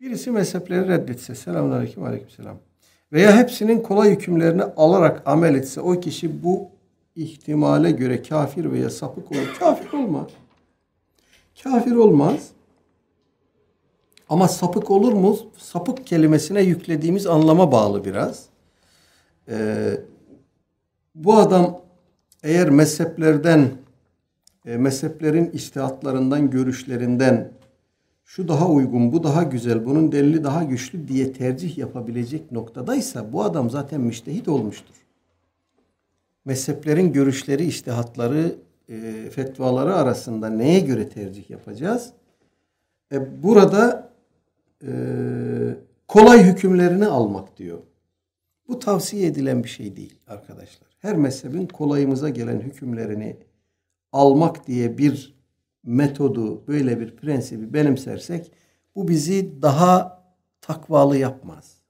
Birisi mezhepleri reddetse, selamun aleyküm, aleyküm selam. Veya hepsinin kolay hükümlerini alarak amel etse, o kişi bu ihtimale göre kafir veya sapık olur. Kafir olmaz. Kafir olmaz. Ama sapık olur mu? Sapık kelimesine yüklediğimiz anlama bağlı biraz. Ee, bu adam eğer mezheplerden, e, mezheplerin istihatlarından, görüşlerinden şu daha uygun, bu daha güzel, bunun delili daha güçlü diye tercih yapabilecek noktadaysa bu adam zaten müştehit olmuştur. Mezheplerin görüşleri, iştihatları, e, fetvaları arasında neye göre tercih yapacağız? E, burada e, kolay hükümlerini almak diyor. Bu tavsiye edilen bir şey değil arkadaşlar. Her mezhebin kolayımıza gelen hükümlerini almak diye bir metodu, böyle bir prensibi benimsersek bu bizi daha takvalı yapmaz.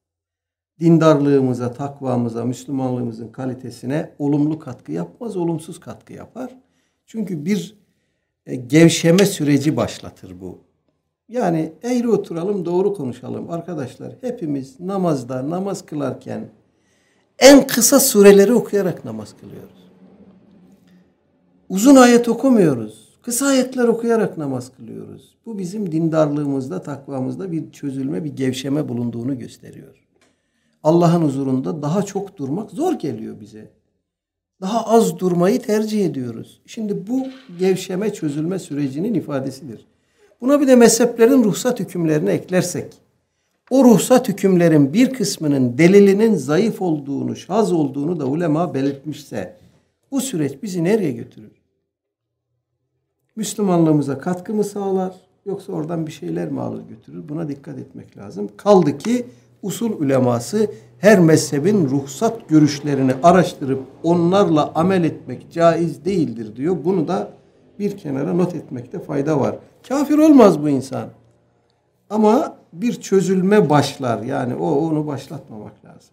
Dindarlığımıza, takvamıza, Müslümanlığımızın kalitesine olumlu katkı yapmaz, olumsuz katkı yapar. Çünkü bir e, gevşeme süreci başlatır bu. Yani eğri oturalım, doğru konuşalım arkadaşlar. Hepimiz namazda, namaz kılarken en kısa sureleri okuyarak namaz kılıyoruz. Uzun ayet okumuyoruz. Kısa ayetler okuyarak namaz kılıyoruz. Bu bizim dindarlığımızda, takvamızda bir çözülme, bir gevşeme bulunduğunu gösteriyor. Allah'ın huzurunda daha çok durmak zor geliyor bize. Daha az durmayı tercih ediyoruz. Şimdi bu gevşeme, çözülme sürecinin ifadesidir. Buna bir de mezheplerin ruhsat hükümlerini eklersek, o ruhsat hükümlerin bir kısmının delilinin zayıf olduğunu, şaz olduğunu da ulema belirtmişse, bu süreç bizi nereye götürür? Müslümanlığımıza katkı mı sağlar yoksa oradan bir şeyler mi alır götürür? Buna dikkat etmek lazım. Kaldı ki usul uleması her mezhebin ruhsat görüşlerini araştırıp onlarla amel etmek caiz değildir diyor. Bunu da bir kenara not etmekte fayda var. Kafir olmaz bu insan. Ama bir çözülme başlar. Yani o onu başlatmamak lazım.